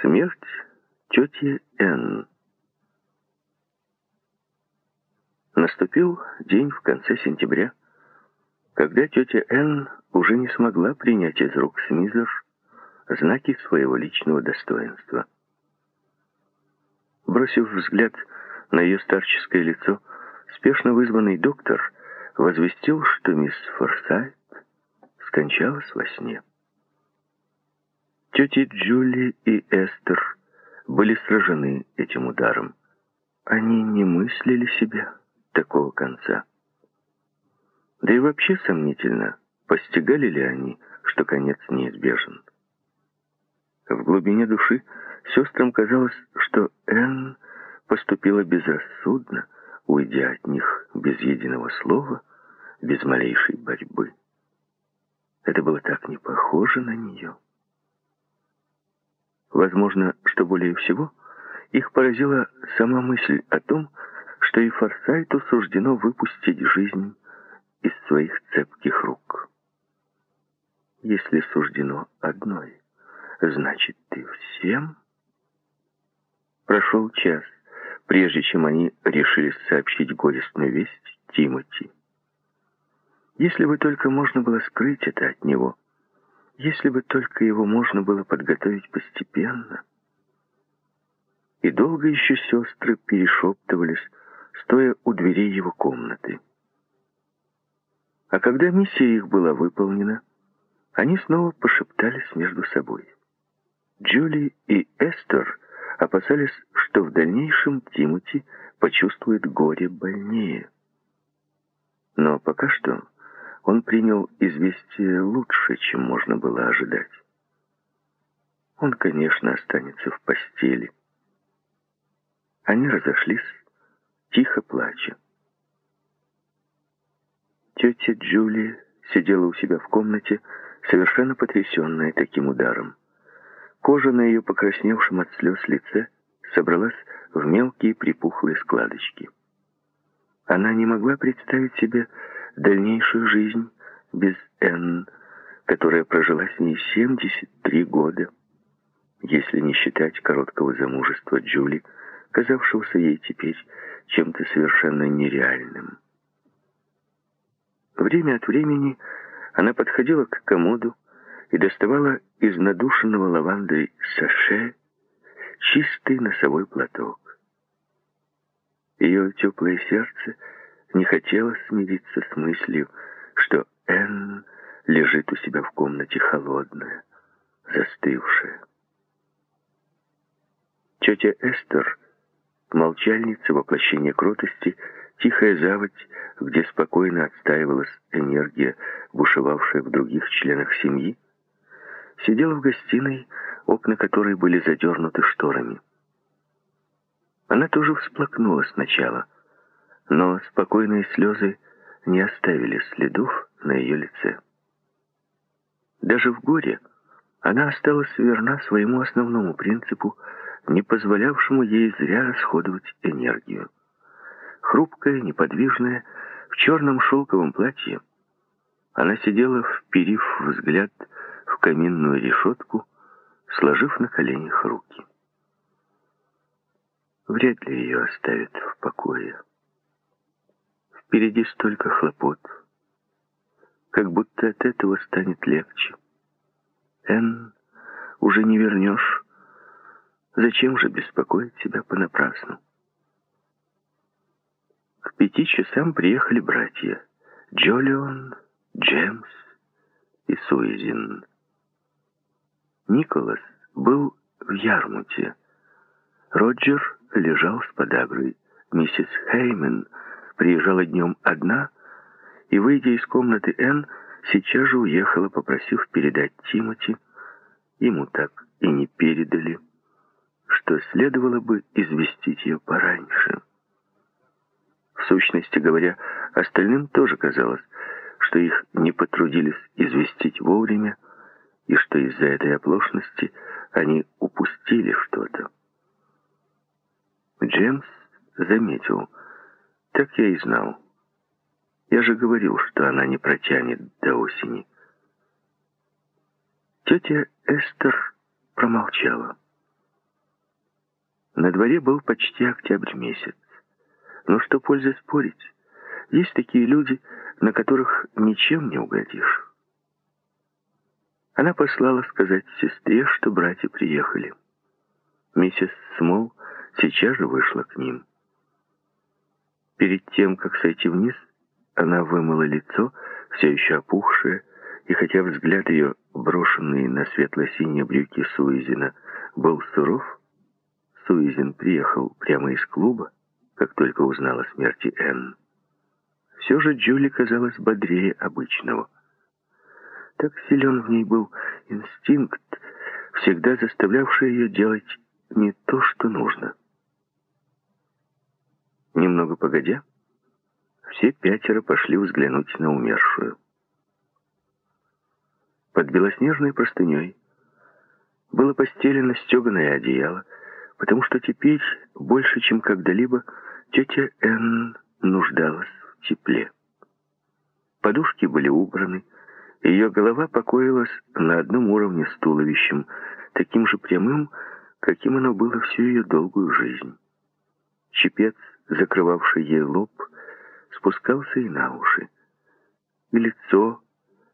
Смерть тети Н. Наступил день в конце сентября, когда тетя Н уже не смогла принять из рук Смизер знаки своего личного достоинства. Бросив взгляд на ее старческое лицо, спешно вызванный доктор возвестил, что мисс Форсайт скончалась во сне. Тети Джули и Эстер были сражены этим ударом. Они не мыслили себе такого конца. Да и вообще сомнительно, постигали ли они, что конец неизбежен. В глубине души сестрам казалось, что Энн поступила безрассудно, уйдя от них без единого слова, без малейшей борьбы. Это было так не похоже на нее. Возможно, что более всего их поразила сама мысль о том, что и Форсайту суждено выпустить жизнь из своих цепких рук. Если суждено одной, значит и всем. Прошел час, прежде чем они решили сообщить горестную весть Тимоти. Если бы только можно было скрыть это от него, если бы только его можно было подготовить постепенно. И долго еще сестры перешептывались, стоя у дверей его комнаты. А когда миссия их была выполнена, они снова пошептались между собой. Джули и Эстер опасались, что в дальнейшем Тимоти почувствует горе больнее. Но пока что принял известие лучше, чем можно было ожидать. Он, конечно, останется в постели. Они разошлись, тихо плача. Тетя Джули сидела у себя в комнате, совершенно потрясенная таким ударом. Кожа на ее покрасневшем от слез лице собралась в мелкие припухлые складочки. Она не могла представить себе, дальнейшую жизнь без Энн, которая прожила с ней 73 года, если не считать короткого замужества Джули, казавшегося ей теперь чем-то совершенно нереальным. Время от времени она подходила к комоду и доставала из надушенного лавандой саше чистый носовой платок. Ее теплое сердце — не хотела смириться с мыслью, что Энн лежит у себя в комнате холодная, застывшая. Тетя Эстер, молчальница воплощения кротости, тихая заводь, где спокойно отстаивалась энергия, бушевавшая в других членах семьи, сидела в гостиной, окна которой были задернуты шторами. Она тоже всплакнула сначала — но спокойные слезы не оставили следов на ее лице. Даже в горе она осталась верна своему основному принципу, не позволявшему ей зря расходовать энергию. Хрупкая, неподвижная, в черном шелковом платье, она сидела, вперив взгляд в каминную решетку, сложив на коленях руки. Вряд ли ее оставят в покое. Впереди столько хлопот. Как будто от этого станет легче. Эн, уже не вернешь. Зачем же беспокоить себя понапрасну? К пяти часам приехали братья. Джолион, Джемс и Суизин. Николас был в Ярмуте. Роджер лежал с подагрой. Миссис Хеймен — приезжала днем одна и, выйдя из комнаты Энн, сейчас же уехала, попросив передать Тимоти. Ему так и не передали, что следовало бы известить ее пораньше. В сущности говоря, остальным тоже казалось, что их не потрудились известить вовремя, и что из-за этой оплошности они упустили что-то. Джеймс заметил, так я и знал. Я же говорил, что она не протянет до осени. Тетя Эстер промолчала. На дворе был почти октябрь месяц. Но что пользы спорить? Есть такие люди, на которых ничем не угодишь. Она послала сказать сестре, что братья приехали. Миссис Смол сейчас же вышла к ним. Перед тем, как сойти вниз, она вымыла лицо, все еще опухшее, и хотя взгляд ее, брошенный на светло-синие брюки Суизина, был суров, Суизин приехал прямо из клуба, как только узнала о смерти Энн. Все же Джули казалась бодрее обычного. Так силен в ней был инстинкт, всегда заставлявший ее делать не то, что нужно. Немного погодя, все пятеро пошли взглянуть на умершую. Под белоснежной простыней было постелено стеганое одеяло, потому что теперь, больше, чем когда-либо, тетя Энн нуждалась в тепле. Подушки были убраны, ее голова покоилась на одном уровне с туловищем, таким же прямым, каким оно было всю ее долгую жизнь. Чепец, закрывавший ей лоб, спускался и на уши. И лицо,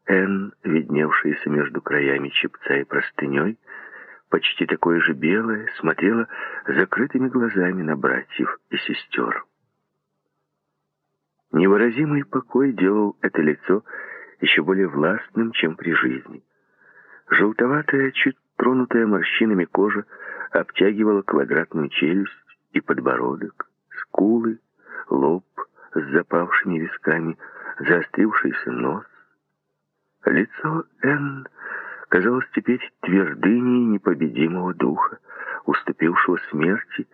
Н, видневшееся между краями чепца и простыней, почти такое же белое, смотрело закрытыми глазами на братьев и сестер. Невыразимый покой делал это лицо еще более властным, чем при жизни. Желтоватая, чуть тронутая морщинами кожа обтягивала квадратную челюсть и подбородок, скулы, лоб с запавшими висками, заострившийся нос. Лицо Энн казалось теперь твердыней непобедимого духа, уступившего смерти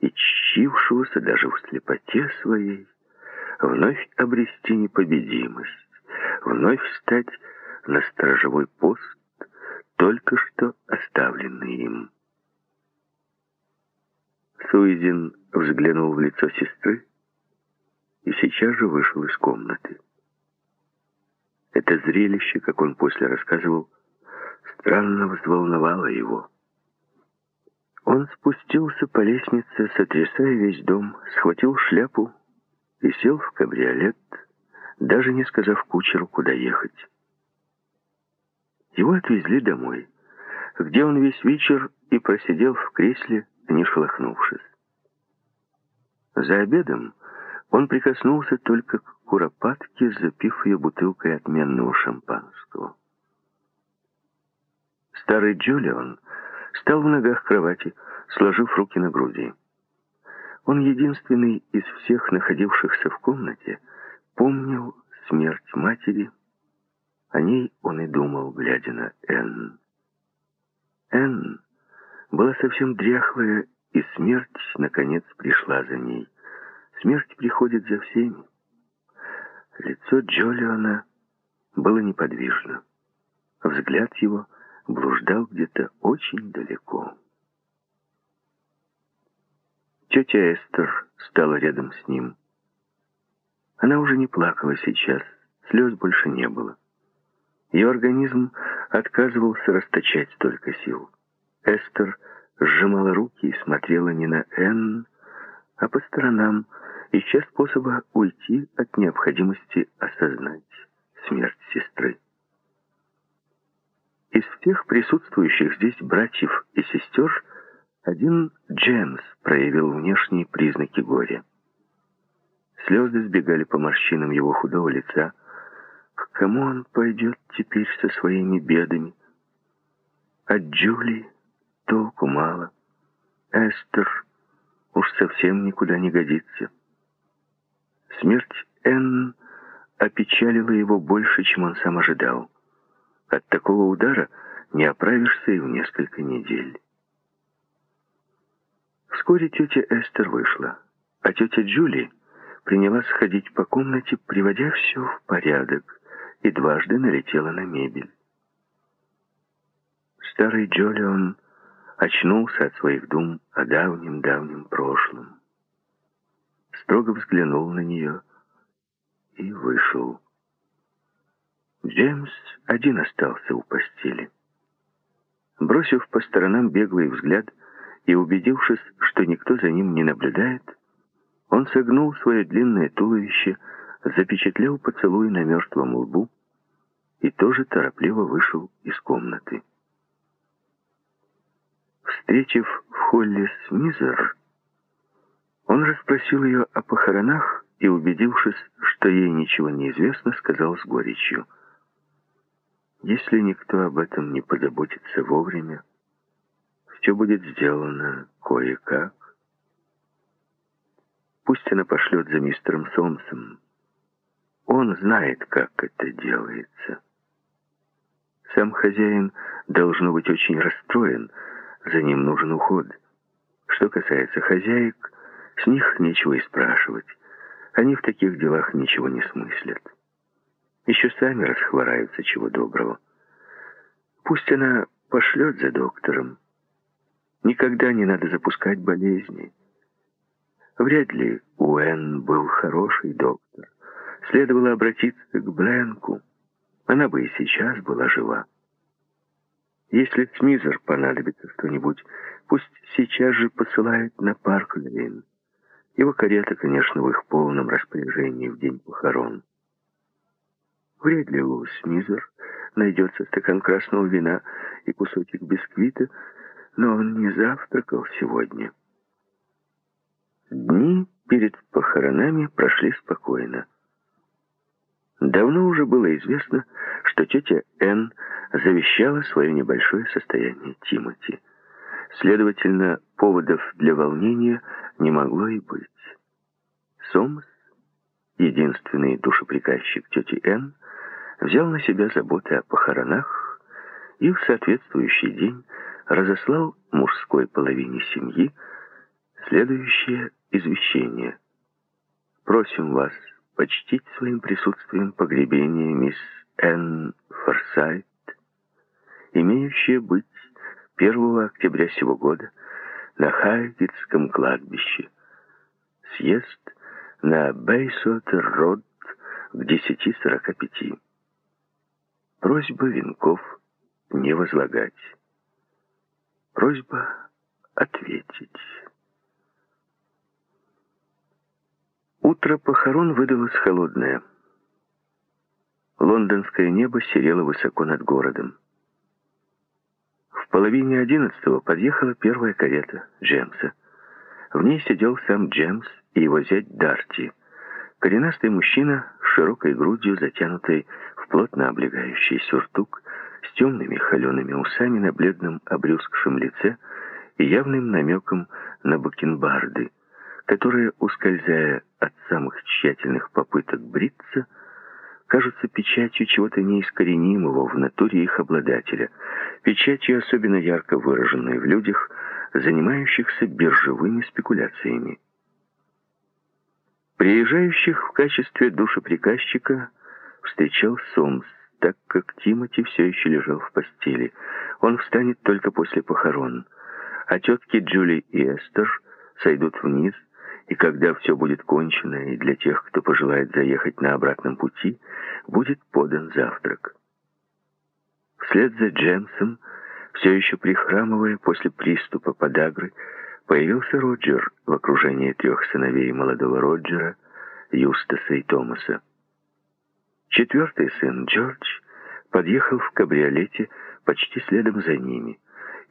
и чившегося даже в слепоте своей вновь обрести непобедимость вновь встать на сторожевой пост, только что оставленный им. Суизин взглянул в лицо сестры и сейчас же вышел из комнаты. Это зрелище, как он после рассказывал, странно взволновало его. Он спустился по лестнице, сотрясая весь дом, схватил шляпу и сел в кабриолет, даже не сказав кучеру, куда ехать. Его отвезли домой, где он весь вечер и просидел в кресле, не шелохнувшись. За обедом он прикоснулся только к куропатке, запив ее бутылкой отменного шампанского. Старый Джулион стал в ногах кровати, сложив руки на груди. Он единственный из всех находившихся в комнате, помнил смерть матери. О ней он и думал, глядя на Энн. Энн была совсем дряхлая, и смерть, наконец, пришла за ней. Смерть приходит за всеми. Лицо Джолиона было неподвижно. Взгляд его блуждал где-то очень далеко. Тетя Эстер стала рядом с ним. Она уже не плакала сейчас, слез больше не было. Ее организм отказывался расточать столько сил. Эстер сжимала руки и смотрела не на Энн, а по сторонам, ища способа уйти от необходимости осознать смерть сестры. Из всех присутствующих здесь братьев и сестер один Джеймс проявил внешние признаки горя. Слезы сбегали по морщинам его худого лица. К кому он пойдет теперь со своими бедами? От Джули толку мало. Эстер уж совсем никуда не годится. Смерть Энн опечалила его больше, чем он сам ожидал. От такого удара не оправишься и в несколько недель. Вскоре тетя Эстер вышла, а тетя Джули принялась ходить по комнате, приводя все в порядок, и дважды налетела на мебель. Старый Джолион очнулся от своих дум о давнем-давнем прошлом. Строго взглянул на нее и вышел. Джеймс один остался у постели. Бросив по сторонам беглый взгляд и, убедившись, что никто за ним не наблюдает, он согнул свое длинное туловище, запечатлел поцелуй на мертвом лбу и тоже торопливо вышел из комнаты. Встретив в холле Смизер, он расспросил ее о похоронах и, убедившись, что ей ничего не известно, сказал с горечью, «Если никто об этом не позаботится вовремя, все будет сделано кое-как. Пусть она пошлет за мистером Сомсом. Он знает, как это делается. Сам хозяин должно быть очень расстроен, за ним нужен уход. Что касается хозяек, с них нечего и спрашивать. Они в таких делах ничего не смыслят. Еще сами расхвораются чего доброго. Пусть она пошлет за доктором. Никогда не надо запускать болезни. Вряд ли Уэн был хороший доктор. Следовало обратиться к Бленку. Она бы и сейчас была жива. Если Смизер понадобится что-нибудь, пусть сейчас же посылает на парк Лейн. Его карета, конечно, в их полном распоряжении в день похорон. Вряд ли у Смизер найдется стакан красного вина и кусочек бисквита, но он не завтракал сегодня. Дни перед похоронами прошли спокойно. Давно уже было известно, что тетя Энн завещала свое небольшое состояние Тимоти. Следовательно, поводов для волнения не могло и быть. Сомас, единственный душеприказчик тети Энн, взял на себя заботы о похоронах и в соответствующий день разослал мужской половине семьи следующее извещение. «Просим вас почтить своим присутствием погребение мисс Энн Форсайт, имеющее быть 1 октября сего года на Хайгетском кладбище. Съезд на Бейсотер-Род к 10.45. Просьба венков не возлагать. Просьба ответить. Утро похорон выдалось холодное. Лондонское небо серело высоко над городом. В половине одиннадцатого подъехала первая карета Джемса. В ней сидел сам Джемс и его зять Дарти. Коренастый мужчина с широкой грудью, затянутой в плотно облегающий сюртук, с темными холеными усами на бледном обрюзгшем лице и явным намеком на бакенбарды, которые, ускользая от самых тщательных попыток бриться, кажутся печатью чего-то неискоренимого в натуре их обладателя, печатью особенно ярко выраженной в людях, занимающихся биржевыми спекуляциями. Приезжающих в качестве душеприказчика встречал Сомс, так как Тимоти все еще лежал в постели. Он встанет только после похорон, а тетки Джули и Эстер сойдут вниз, и когда все будет кончено, и для тех, кто пожелает заехать на обратном пути, будет подан завтрак. Вслед за Джемсом, все еще прихрамывая после приступа подагры, появился Роджер в окружении трех сыновей молодого Роджера, Юстаса и Томаса. Четвертый сын, Джордж, подъехал в кабриолете почти следом за ними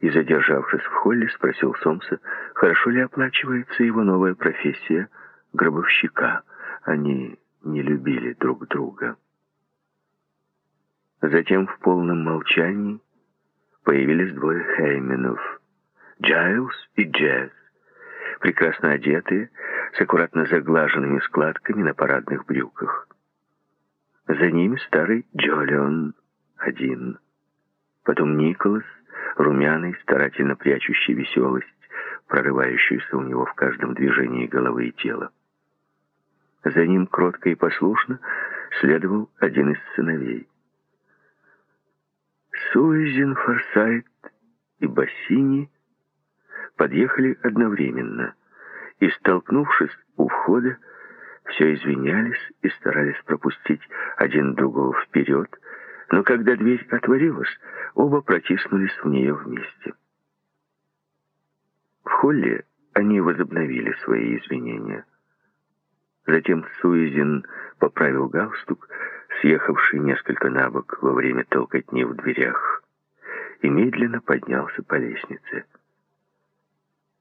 и, задержавшись в холле, спросил Сомса, хорошо ли оплачивается его новая профессия гробовщика. Они не любили друг друга. Затем в полном молчании появились двое Хейменов, Джайлз и Джаз, прекрасно одетые, с аккуратно заглаженными складками на парадных брюках. За ними старый Джолион один, потом Николас, румяный, старательно прячущий веселость, прорывающуюся у него в каждом движении головы и тела. За ним кротко и послушно следовал один из сыновей. Суизен Форсайт и Бассини подъехали одновременно и, столкнувшись у входа, все извинялись и старались пропустить один другого вперед, но когда дверь отворилась, оба протиснулись в нее вместе. В холле они возобновили свои извинения. Затем Суизин поправил галстук, съехавший несколько на бок во время толкотни в дверях, и медленно поднялся по лестнице.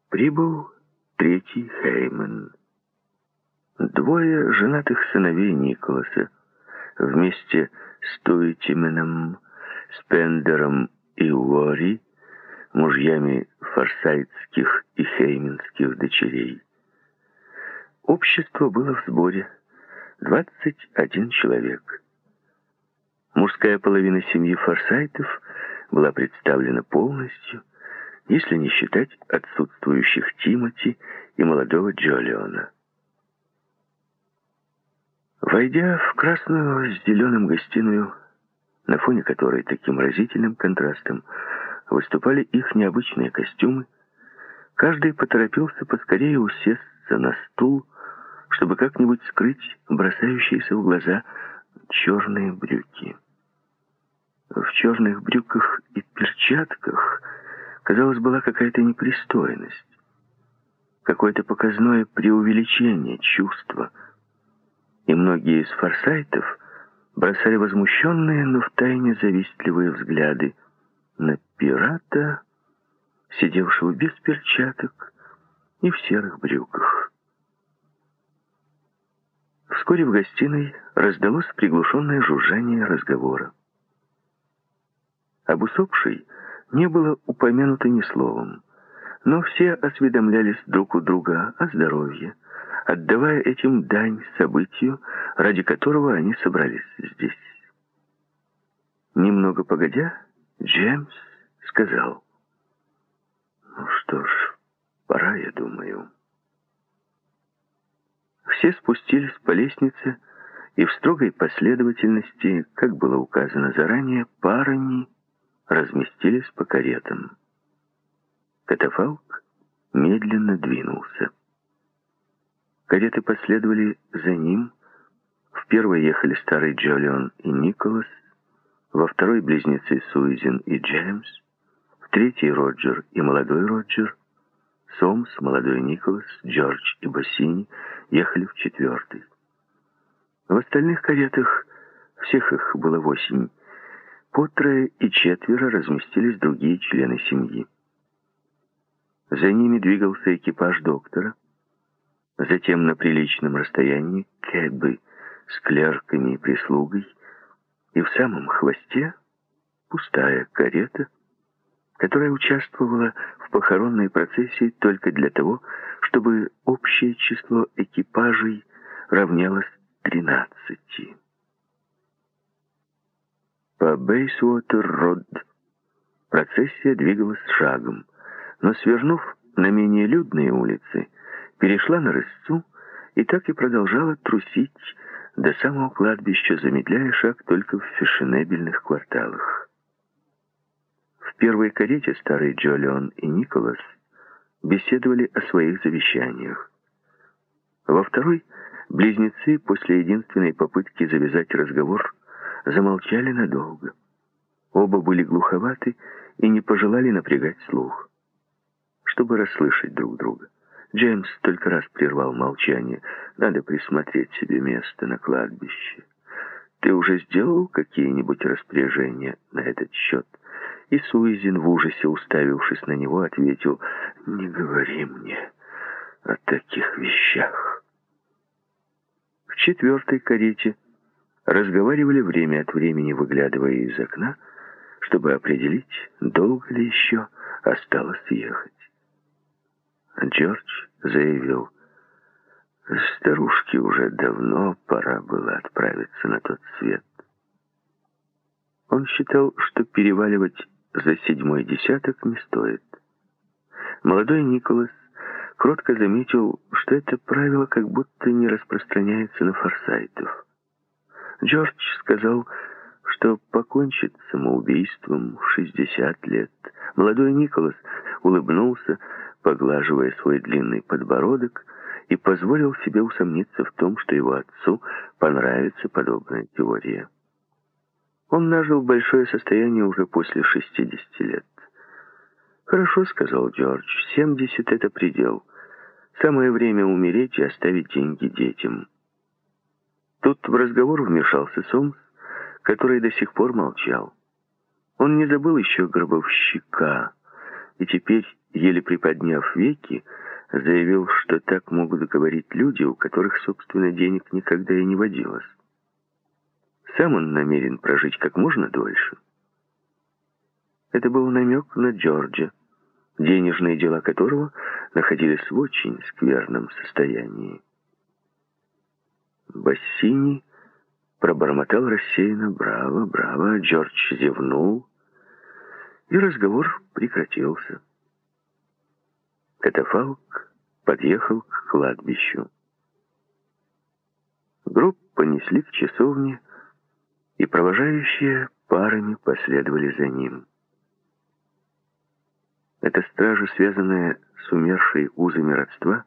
Прибыл третий Хейман. Двое женатых сыновей Николаса вместе с Туитименом, Спендером и Уори, мужьями форсайтских и хейменских дочерей. Общество было в сборе 21 человек. Мужская половина семьи Форсайтов была представлена полностью, если не считать отсутствующих Тимоти и молодого Джолиона. Войдя в красную с зеленым гостиную, на фоне которой таким разительным контрастом выступали их необычные костюмы, каждый поторопился поскорее усесться на стул, чтобы как-нибудь скрыть бросающиеся в глаза черные брюки. В черных брюках и перчатках, казалось, была какая-то непристойность, какое-то показное преувеличение чувства. И многие из форсайтов бросали возмущенные, но втайне завистливые взгляды на пирата, сидевшего без перчаток и в серых брюках. Вскоре в гостиной раздалось приглушенное жужжание разговора. Об усопшей не было упомянуто ни словом, но все осведомлялись друг у друга о здоровье, отдавая этим дань событию, ради которого они собрались здесь. Немного погодя, Джеймс сказал, «Ну что ж, пора, я думаю». Все спустились по лестнице, и в строгой последовательности, как было указано заранее, парами разместились по каретам. Катафалк медленно двинулся. Кареты последовали за ним. В первой ехали старый Джолион и Николас, во второй близнецы Суизин и Джеймс, в третьей Роджер и молодой Роджер, Сомс, молодой Николас, Джордж и Бассини ехали в четвертой. В остальных каретах, всех их было восемь, по трое и четверо разместились другие члены семьи. За ними двигался экипаж доктора, затем на приличном расстоянии кэбы с клерками и прислугой, и в самом хвосте пустая карета, которая участвовала в похоронной процессии только для того, чтобы общее число экипажей равнялось тринадцати. По Бейсуотер-Род процессия двигалась шагом, но, свернув на менее людные улицы, перешла на рысцу и так и продолжала трусить до самого кладбища, замедляя шаг только в фешенебельных кварталах. В первой карете старый Джолион и Николас беседовали о своих завещаниях. Во второй близнецы после единственной попытки завязать разговор замолчали надолго. Оба были глуховаты и не пожелали напрягать слух, чтобы расслышать друг друга. Джеймс только раз прервал молчание. Надо присмотреть себе место на кладбище. Ты уже сделал какие-нибудь распоряжения на этот счет? И Суизин в ужасе, уставившись на него, ответил, «Не говори мне о таких вещах». В четвертой карете разговаривали время от времени, выглядывая из окна, чтобы определить, долго ли еще осталось ехать. Джордж заявил, старушке уже давно пора было отправиться на тот свет. Он считал, что переваливать за седьмой десяток не стоит. Молодой Николас кротко заметил, что это правило как будто не распространяется на форсайтов. Джордж сказал, что покончит самоубийством в 60 лет. Молодой Николас улыбнулся, поглаживая свой длинный подбородок, и позволил себе усомниться в том, что его отцу понравится подобная теория. Он нажил большое состояние уже после 60 лет. «Хорошо», — сказал Джордж, — семьдесят — это предел. Самое время умереть и оставить деньги детям. Тут в разговор вмешался Сомс, который до сих пор молчал. Он не забыл еще гробовщика, и теперь, еле приподняв веки, заявил, что так могут говорить люди, у которых, собственно, денег никогда и не водилось. Сам он намерен прожить как можно дольше. Это был намек на Джорджа, денежные дела которого находились в очень скверном состоянии. Бассини пробормотал рассеянно «Браво, браво!» Джордж зевнул, и разговор прекратился. Катафалк подъехал к кладбищу. Гроб понесли к часовне, и провожающие парами последовали за ним. Эта стража, связанная с умершей узами родства,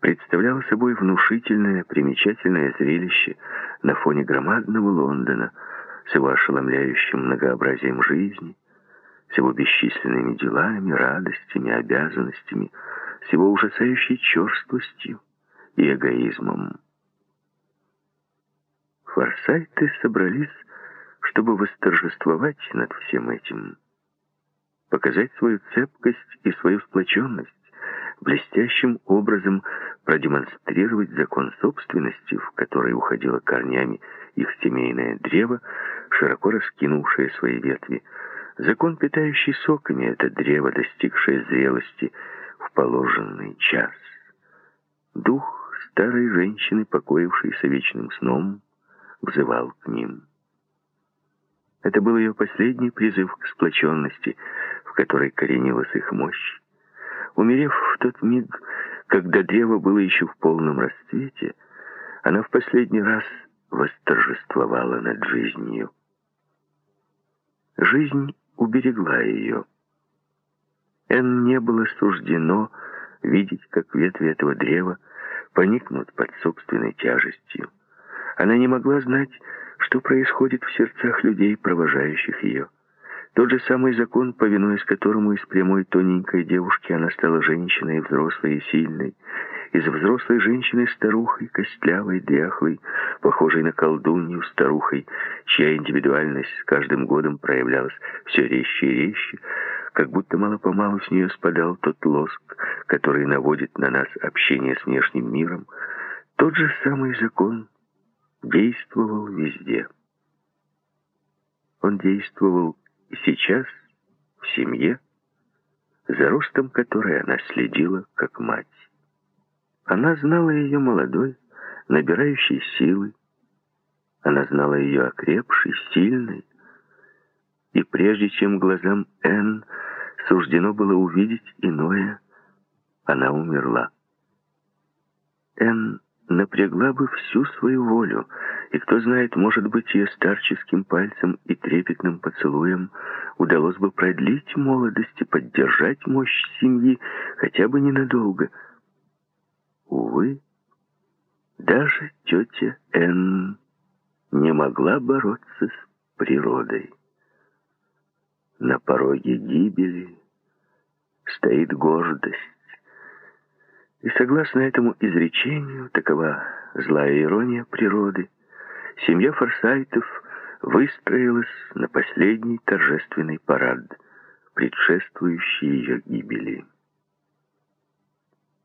представляла собой внушительное, примечательное зрелище на фоне громадного Лондона с его ошеломляющим многообразием жизни, с его бесчисленными делами, радостями, обязанностями, с его ужасающей черствостью и эгоизмом. Форсайты собрались, чтобы восторжествовать над всем этим, показать свою цепкость и свою сплоченность, блестящим образом продемонстрировать закон собственности, в который уходило корнями их семейное древо, широко раскинувшее свои ветви, закон, питающий соками это древо, достигшее зрелости в положенный час. Дух старой женщины, покоившейся вечным сном, взывал к ним. Это был ее последний призыв к сплоченности, в которой коренилась их мощь. Умерев в тот миг, когда древо было еще в полном расцвете, она в последний раз восторжествовала над жизнью. Жизнь уберегла ее. Эн не было суждено видеть, как ветви этого древа поникнут под собственной тяжестью. Она не могла знать, что происходит в сердцах людей, провожающих ее. Тот же самый закон, повинуясь которому из прямой тоненькой девушки она стала женщиной, взрослой и сильной, из взрослой женщины старухой, костлявой, дряхлой, похожей на колдунью старухой, чья индивидуальность с каждым годом проявлялась все резче и резче, как будто мало-помалу с нее спадал тот лоск, который наводит на нас общение с внешним миром, тот же самый закон действовал везде. Он действовал сейчас в семье, за ростом которой она следила, как мать. Она знала ее молодой, набирающей силы. Она знала ее окрепшей, сильной. И прежде чем глазам Энн суждено было увидеть иное, она умерла. Энн напрягла бы всю свою волю, и кто знает, может быть, ее старческим пальцем и трепетным поцелуем удалось бы продлить молодость и поддержать мощь семьи хотя бы ненадолго. Увы, даже тетя Энн не могла бороться с природой. На пороге гибели стоит гордость, и согласно этому изречению, такова злая ирония природы, семья Форсайтов выстроилась на последний торжественный парад, предшествующий ее гибели.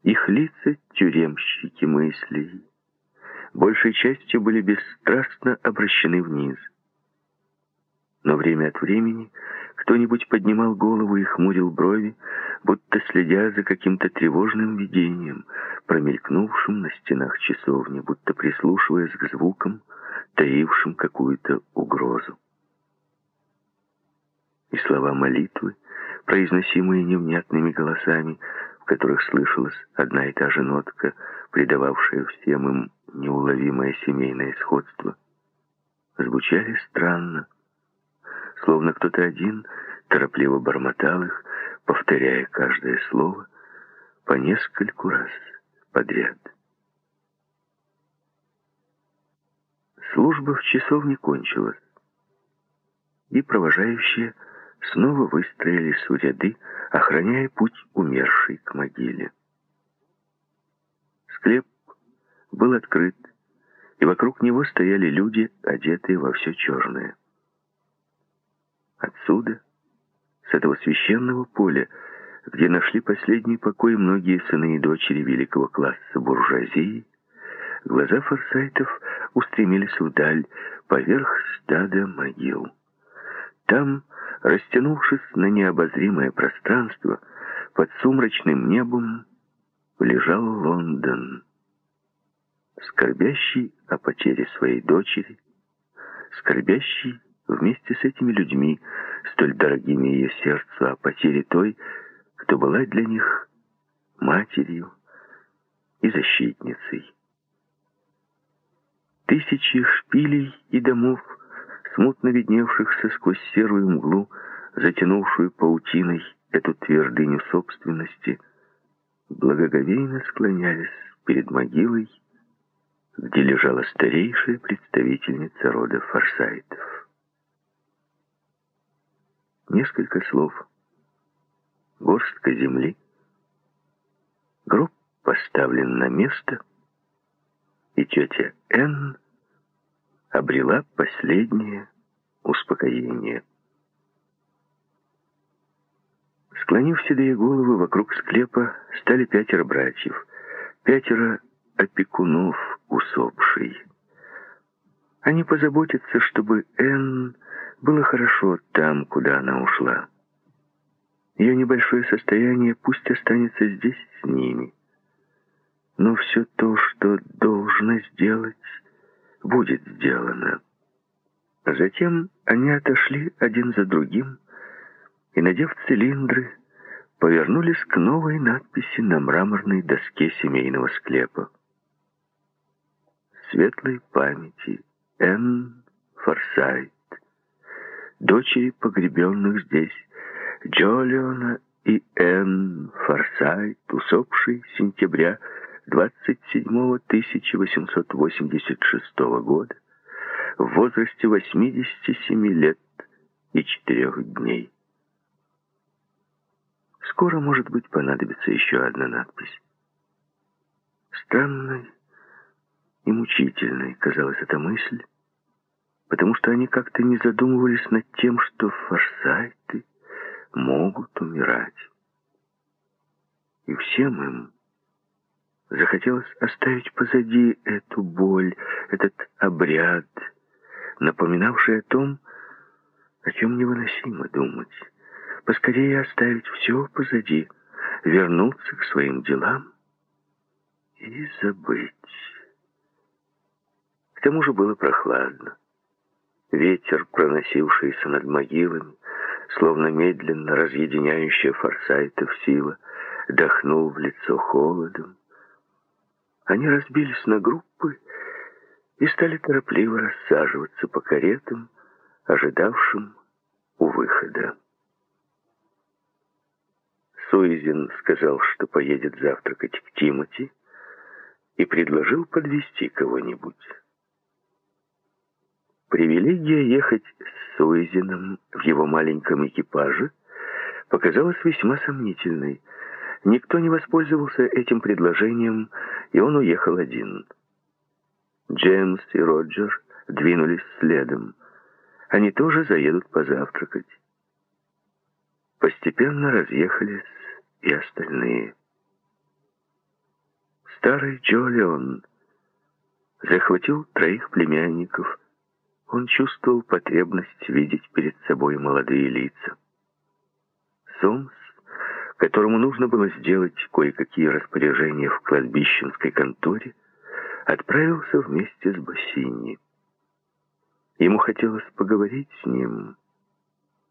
Их лица — тюремщики мыслей, большей частью были бесстрастно обращены вниз. Но время от времени кто-нибудь поднимал голову и хмурил брови, будто следя за каким-то тревожным видением, промелькнувшим на стенах часовни, будто прислушиваясь к звукам, таившим какую-то угрозу. И слова молитвы, произносимые невнятными голосами, в которых слышалась одна и та же нотка, придававшая всем им неуловимое семейное сходство, звучали странно, словно кто-то один торопливо бормотал их, повторяя каждое слово по нескольку раз подряд. Служба в часовне кончилась, и провожающие снова выстроились в ряды, охраняя путь умершей к могиле. Склеп был открыт, и вокруг него стояли люди, одетые во все черное. Отсюда, с этого священного поля, где нашли последний покой многие сыны и дочери великого класса буржуазии, глаза форсайтов устремились вдаль, поверх стада могил. Там, растянувшись на необозримое пространство, под сумрачным небом лежал Лондон, скорбящий о потере своей дочери, скорбящий вместе с этими людьми, столь дорогими ее сердцу, о потере той, кто была для них матерью и защитницей. Тысячи шпилей и домов, смутно видневшихся сквозь серую мглу, затянувшую паутиной эту твердыню собственности, благоговейно склонялись перед могилой, где лежала старейшая представительница рода форсайтов. Несколько слов, горстка земли, гроб поставлен на место, и тетя Энн обрела последнее успокоение. Склонив седые головы вокруг склепа, стали пятеро братьев, пятеро опекунов усопшей. Они позаботятся, чтобы Энн было хорошо там, куда она ушла. Ее небольшое состояние пусть останется здесь с ними. Но все то, что должно сделать, будет сделано. Затем они отошли один за другим и, надев цилиндры, повернулись к новой надписи на мраморной доске семейного склепа. Светлой памяти Н. Форсайт, дочери погребенных здесь Джолиона и Н. Форсайт, усопший сентября 27 1886 года в возрасте 87 лет и 4 дней. Скоро, может быть, понадобится еще одна надпись. Странной и мучительной казалась эта мысль, потому что они как-то не задумывались над тем, что форсайты могут умирать. И всем им захотелось оставить позади эту боль, этот обряд, напоминавший о том, о чем невыносимо думать. Поскорее оставить все позади, вернуться к своим делам и забыть. К тому же было прохладно. Ветер, проносившийся над могилами, словно медленно разъединяющая форсайтов сила, дохнул в лицо холодом. Они разбились на группы и стали торопливо рассаживаться по каретам, ожидавшим у выхода. Суизин сказал, что поедет завтракать к Тимоти, и предложил подвести кого-нибудь. Привилегия ехать с Суизином в его маленьком экипаже показалась весьма сомнительной. Никто не воспользовался этим предложением, и он уехал один. Джеймс и Роджер двинулись следом. Они тоже заедут позавтракать. Постепенно разъехались и остальные. Старый Джолион захватил троих племянников. Он чувствовал потребность видеть перед собой молодые лица. Сомс, которому нужно было сделать кое-какие распоряжения в кладбищенской конторе, отправился вместе с Бассини. Ему хотелось поговорить с ним,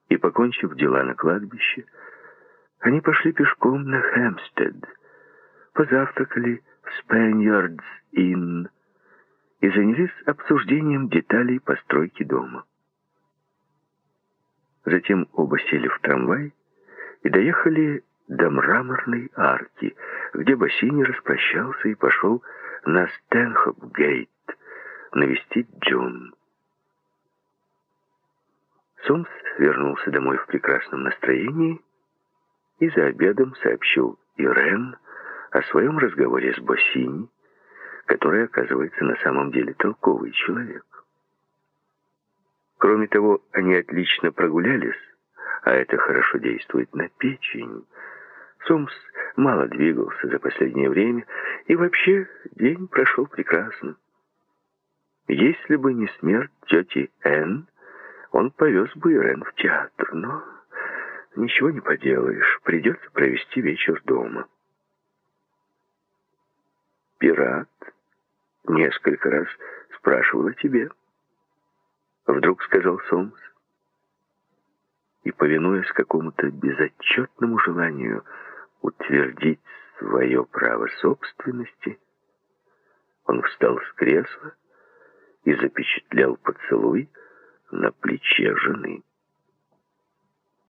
и, покончив дела на кладбище, они пошли пешком на Хэмстед, позавтракали в Спэньярдс-Инн и занялись обсуждением деталей постройки дома. Затем оба сели в трамвай и доехали до мраморной арки, где Бассини распрощался и пошел на Стэнхоп-гейт навестить Джун. Сомс вернулся домой в прекрасном настроении и за обедом сообщил Ирен о своем разговоре с Боссини, который, оказывается, на самом деле толковый человек. Кроме того, они отлично прогулялись, а это хорошо действует на печень. Сомс мало двигался за последнее время, и вообще день прошел прекрасно. Если бы не смерть тети Энн, он повез бы Ирен в театр, но ничего не поделаешь, придется провести вечер дома. Пират несколько раз спрашивал о тебе. Вдруг сказал Сомс. И, повинуясь какому-то безотчетному желанию утвердить свое право собственности, он встал с кресла и запечатлял поцелуй на плече жены.